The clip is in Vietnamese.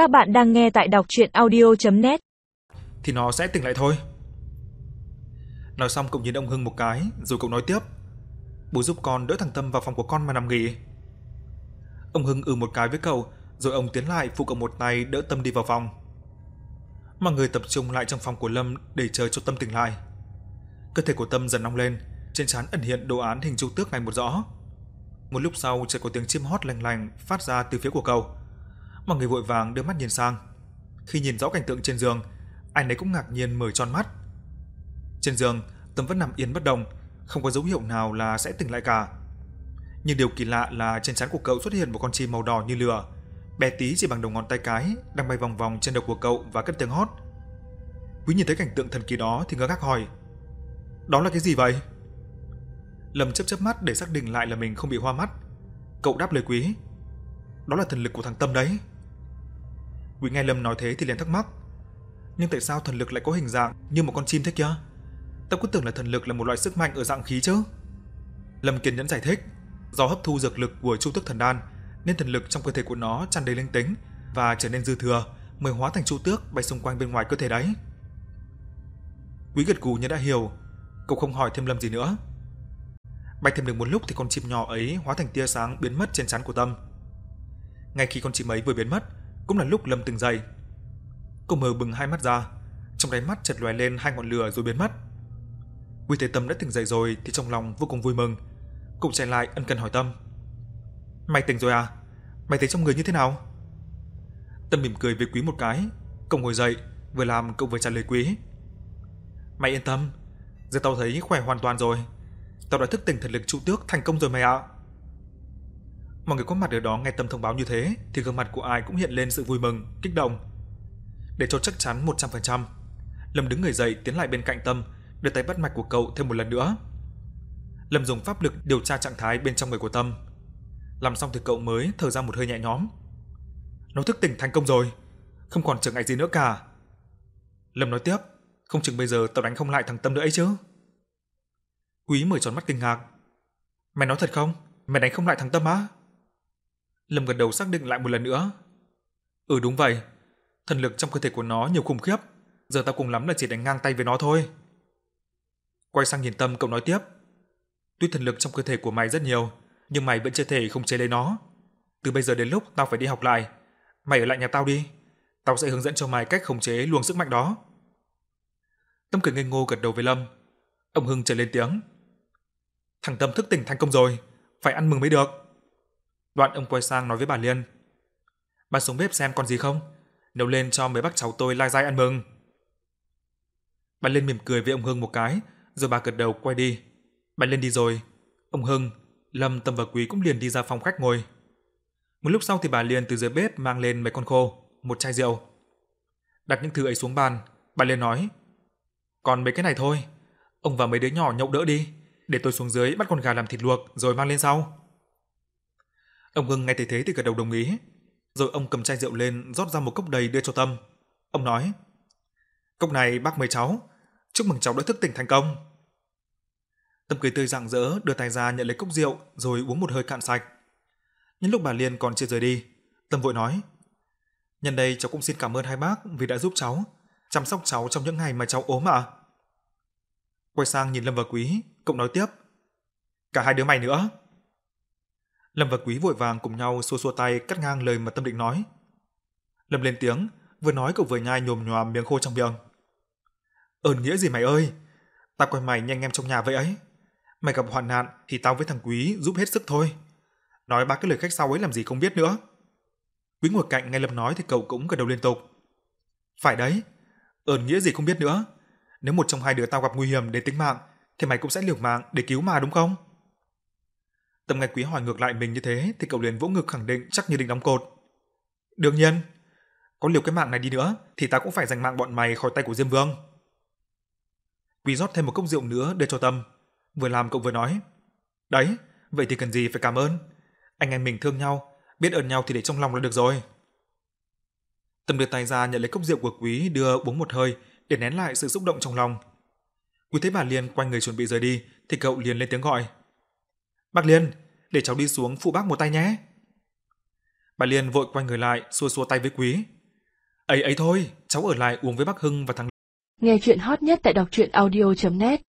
Các bạn đang nghe tại đọc chuyện audio.net Thì nó sẽ tỉnh lại thôi. Nói xong cậu nhìn ông Hưng một cái, rồi cậu nói tiếp. Bố giúp con đỡ thằng Tâm vào phòng của con mà nằm nghỉ. Ông Hưng ừ một cái với cậu, rồi ông tiến lại phụ cậu một tay đỡ Tâm đi vào phòng. Mọi người tập trung lại trong phòng của Lâm để chờ cho Tâm tỉnh lại. Cơ thể của Tâm dần nóng lên, trên trán ẩn hiện đồ án hình chu tước ngày một rõ. Một lúc sau chợt có tiếng chim hót lanh lành phát ra từ phía của cậu. Mọi người vội vàng đưa mắt nhìn sang. Khi nhìn rõ cảnh tượng trên giường, anh ấy cũng ngạc nhiên mở tròn mắt. Trên giường, Tâm vẫn nằm yên bất động, không có dấu hiệu nào là sẽ tỉnh lại cả. Nhưng điều kỳ lạ là trên trán của cậu xuất hiện một con chim màu đỏ như lửa, bé tí chỉ bằng đầu ngón tay cái, đang bay vòng vòng trên đầu của cậu và cất tiếng hót. Quý nhìn thấy cảnh tượng thần kỳ đó thì ngơ ngác hỏi: "Đó là cái gì vậy?" Lâm chớp chớp mắt để xác định lại là mình không bị hoa mắt. Cậu đáp lời Quý: "Đó là thần lực của thằng Tâm đấy." Quý nghe Lâm nói thế thì liền thắc mắc: "Nhưng tại sao thần lực lại có hình dạng như một con chim thế kia?" Tao cứ tưởng là thần lực là một loại sức mạnh ở dạng khí chứ. Lâm kiên nhẫn giải thích, do hấp thu dược lực của Chu Tước Thần Đan, nên thần lực trong cơ thể của nó tràn đầy linh tính và trở nên dư thừa, mới hóa thành Chu Tước bay xung quanh bên ngoài cơ thể đấy. Quý gật gù như đã hiểu, cậu không hỏi thêm Lâm gì nữa. Bay thêm được một lúc thì con chim nhỏ ấy hóa thành tia sáng biến mất trên trán của Tâm. Ngay khi con chim ấy vừa biến mất, cũng là lúc Lâm tỉnh dậy. Cô mở bừng hai mắt ra, trong đáy mắt chợt lóe lên hai ngọn lửa rồi biến mất. Quý Thế Tâm đã tỉnh dậy rồi thì trong lòng vô cùng vui mừng. Cậu chạy lại ân cần hỏi Tâm. Mày tỉnh rồi à? Mày thấy trong người như thế nào? Tâm mỉm cười với Quý một cái, cậu ngồi dậy, vừa làm cậu vừa trả lời Quý. Mày yên tâm, giờ tao thấy khỏe hoàn toàn rồi. Tao đã thức tỉnh thần lực trụ tước thành công rồi mày ạ. Mọi người có mặt ở đó nghe Tâm thông báo như thế thì gương mặt của ai cũng hiện lên sự vui mừng, kích động. Để cho chắc chắn 100%, Lâm đứng người dậy tiến lại bên cạnh Tâm, đưa tay bắt mạch của cậu thêm một lần nữa. Lâm dùng pháp lực điều tra trạng thái bên trong người của Tâm. Làm xong thì cậu mới thở ra một hơi nhẹ nhõm. Nó thức tỉnh thành công rồi, không còn trở ngại gì nữa cả. Lâm nói tiếp, không chừng bây giờ tao đánh không lại thằng Tâm nữa ấy chứ. Quý mở tròn mắt kinh ngạc. Mày nói thật không? Mày đánh không lại thằng Tâm á? Lâm gật đầu xác định lại một lần nữa. Ừ đúng vậy, thần lực trong cơ thể của nó nhiều khủng khiếp, giờ tao cùng lắm là chỉ đánh ngang tay với nó thôi. Quay sang nhìn Tâm cậu nói tiếp. Tuy thần lực trong cơ thể của mày rất nhiều, nhưng mày vẫn chưa thể không chế lấy nó. Từ bây giờ đến lúc tao phải đi học lại, mày ở lại nhà tao đi. Tao sẽ hướng dẫn cho mày cách khống chế luồng sức mạnh đó. Tâm cười ngây ngô gật đầu với Lâm. Ông Hưng trở lên tiếng. Thằng Tâm thức tỉnh thành công rồi, phải ăn mừng mới được. Đoạn ông quay sang nói với bà Liên. Bà xuống bếp xem còn gì không? Nấu lên cho mấy bác cháu tôi lai dai ăn mừng. Bà Liên mỉm cười với ông Hưng một cái, rồi bà gật đầu quay đi. Bà Liên đi rồi, ông Hưng, Lâm, Tâm và Quý cũng liền đi ra phòng khách ngồi. Một lúc sau thì bà Liên từ dưới bếp mang lên mấy con khô, một chai rượu. Đặt những thứ ấy xuống bàn, bà Liên nói: "Còn mấy cái này thôi, ông và mấy đứa nhỏ nhậu đỡ đi, để tôi xuống dưới bắt con gà làm thịt luộc rồi mang lên sau." Ông Hưng nghe thấy thế thì gật đầu đồng ý, rồi ông cầm chai rượu lên rót ra một cốc đầy đưa cho Tâm. Ông nói: "Cốc này bác mời cháu, chúc mừng cháu đã thức tỉnh thành công." Tâm cười tươi rạng rỡ đưa tay ra nhận lấy cốc rượu rồi uống một hơi cạn sạch. Nhân lúc bà Liên còn chưa rời đi, Tâm vội nói: "Nhân đây cháu cũng xin cảm ơn hai bác vì đã giúp cháu, chăm sóc cháu trong những ngày mà cháu ốm ạ." Quay sang nhìn Lâm và Quý, cậu nói tiếp: "Cả hai đứa mày nữa." Lâm và Quý vội vàng cùng nhau xua xua tay cắt ngang lời mà Tâm định nói. Lâm lên tiếng, vừa nói cậu vừa nhai nhồm nhòm miếng khô trong miệng. "Ơn nghĩa gì mày ơi, tao coi mày nhanh em trong nhà vậy ấy." Mày gặp hoạn nạn thì tao với thằng Quý giúp hết sức thôi. Nói ba cái lời khách sau ấy làm gì không biết nữa. Quý ngồi cạnh nghe Lâm nói thì cậu cũng gật đầu liên tục. Phải đấy, ơn nghĩa gì không biết nữa. Nếu một trong hai đứa tao gặp nguy hiểm đến tính mạng thì mày cũng sẽ liều mạng để cứu mà đúng không? Tâm Ngạch Quý hỏi ngược lại mình như thế thì cậu liền vỗ ngực khẳng định chắc như định đóng cột. Đương nhiên, có liều cái mạng này đi nữa thì ta cũng phải giành mạng bọn mày khỏi tay của Diêm Vương. Quý rót thêm một cốc rượu nữa để cho Tâm, vừa làm cậu vừa nói. Đấy, vậy thì cần gì phải cảm ơn. Anh em mình thương nhau, biết ơn nhau thì để trong lòng là được rồi. Tâm đưa tay ra nhận lấy cốc rượu của Quý đưa uống một hơi để nén lại sự xúc động trong lòng. Quý thấy bà Liên quay người chuẩn bị rời đi thì cậu liền lên tiếng gọi. Bác Liên, để cháu đi xuống phụ bác một tay nhé. Bà Liên vội quay người lại xua xua tay với Quý. Ấy ấy thôi, cháu ở lại uống với bác Hưng và thằng Nghe chuyện hot nhất tại đọc truyện audio.net